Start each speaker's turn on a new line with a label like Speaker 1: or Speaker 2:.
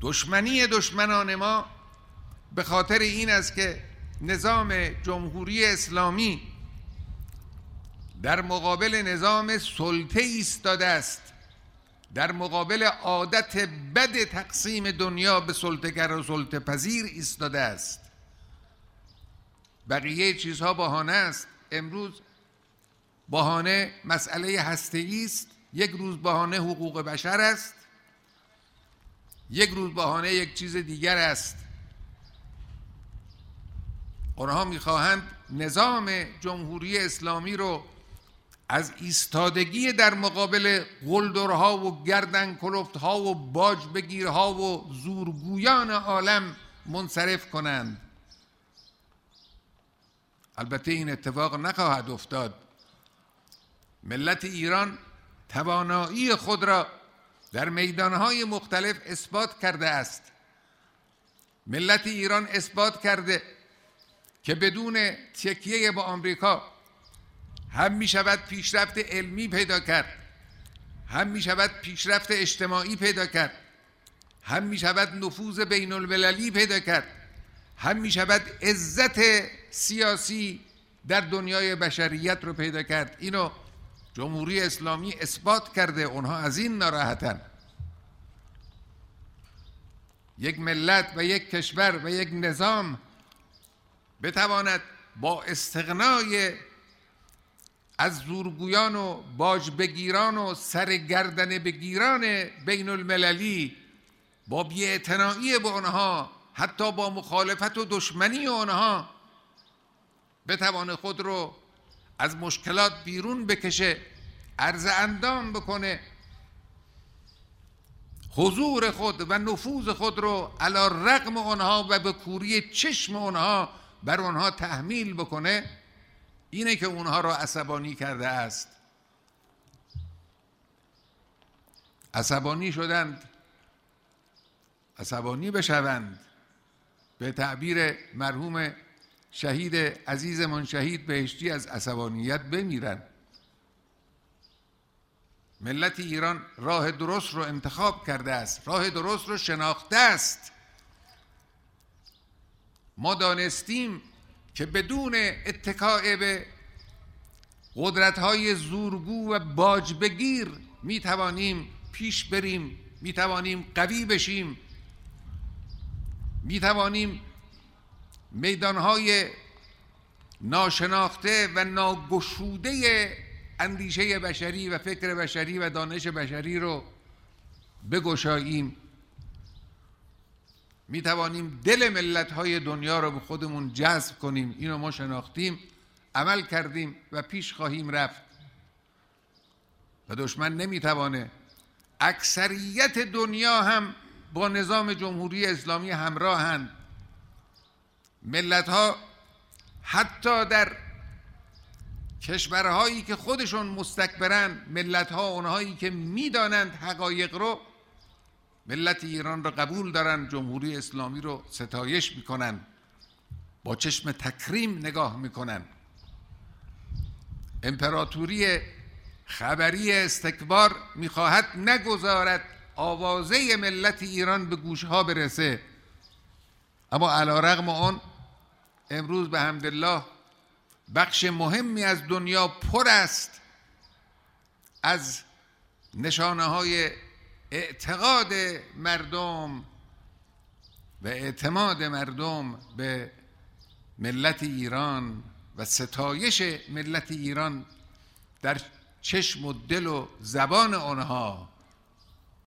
Speaker 1: دشمنی دشمنان ما به خاطر این است که نظام جمهوری اسلامی در مقابل نظام سلطه ایستاده است. در مقابل عادت بد تقسیم دنیا به سلطگر و سلطه پذیر ایستاده است. بقیه چیزها بهانه است. امروز بهانه مسئله هسته است. یک روز بهانه حقوق بشر است. یک روز بهانه یک چیز دیگر است. آنها می‌خواهند نظام جمهوری اسلامی رو از ایستادگی در مقابل قلدرها و گردن کلفتها و باج بگیرها و زورگویان عالم منصرف کنند. البته این اتفاق نخواهد افتاد. ملت ایران توانایی خود را در میدانهای مختلف اثبات کرده است. ملت ایران اثبات کرده که بدون تکیه با آمریکا هم می شود پیشرفت علمی پیدا کرد هم می شود پیشرفت اجتماعی پیدا کرد هم می شود نفوذ بین المللی پیدا کرد هم می شود عزت سیاسی در دنیای بشریت رو پیدا کرد. اینو جمهوری اسلامی اثبات کرده اونها از این ناراحتن. یک ملت و یک کشور و یک نظام بتواند با استغنای از زورگویان و باج بگیران و سرگردن بگیران بین المللی با بیاعتنایی به آنها حتی با مخالفت و دشمنی آنها بتوانه خود رو از مشکلات بیرون بکشه عرض اندام بکنه. حضور خود و نفوذ خود رو علا رقم آنها و به کوری چشم آنها بر آنها تحمیل بکنه. اینه که اونها را عصبانی کرده است. عصبانی شدند. عصبانی بشوند. به تعبیر مرحوم شهید عزیزمان شهید بهشتی از عصبانیت بمیرن. ملت ایران راه درست رو انتخاب کرده است راه درست رو شناخته است. ما دانستیم که بدون اتکاع به قدرت های زورگو و باج بگیر می توانیم پیش بریم می توانیم قوی بشیم می توانیم میدان های ناشناخته و ناگشوده اندیشه بشری و فکر بشری و دانش بشری رو بگشاییم. می توانیم دل ملت های دنیا رو به خودمون جذب کنیم اینو ما شناختیم عمل کردیم و پیش خواهیم رفت. و دشمن نمی‌توانه اکثریت دنیا هم با نظام جمهوری اسلامی همراهند. ملت ها حتی در کشورهایی که خودشون مستکبرن ملت ها اونهایی که می‌دانند حقایق رو ملت ایران را قبول دارن جمهوری اسلامی رو ستایش می‌کنن با چشم تکریم نگاه می‌کنن. امپراتوری خبری استکبار می‌خواهد نگذارد آوازه ملت ایران به گوشها برسه. اما علا رغم آن امروز به حمدالله بخش مهمی از دنیا پر است از نشانه های اعتقاد مردم و اعتماد مردم به ملت ایران و ستایش ملت ایران در چشم و دل و زبان آنها.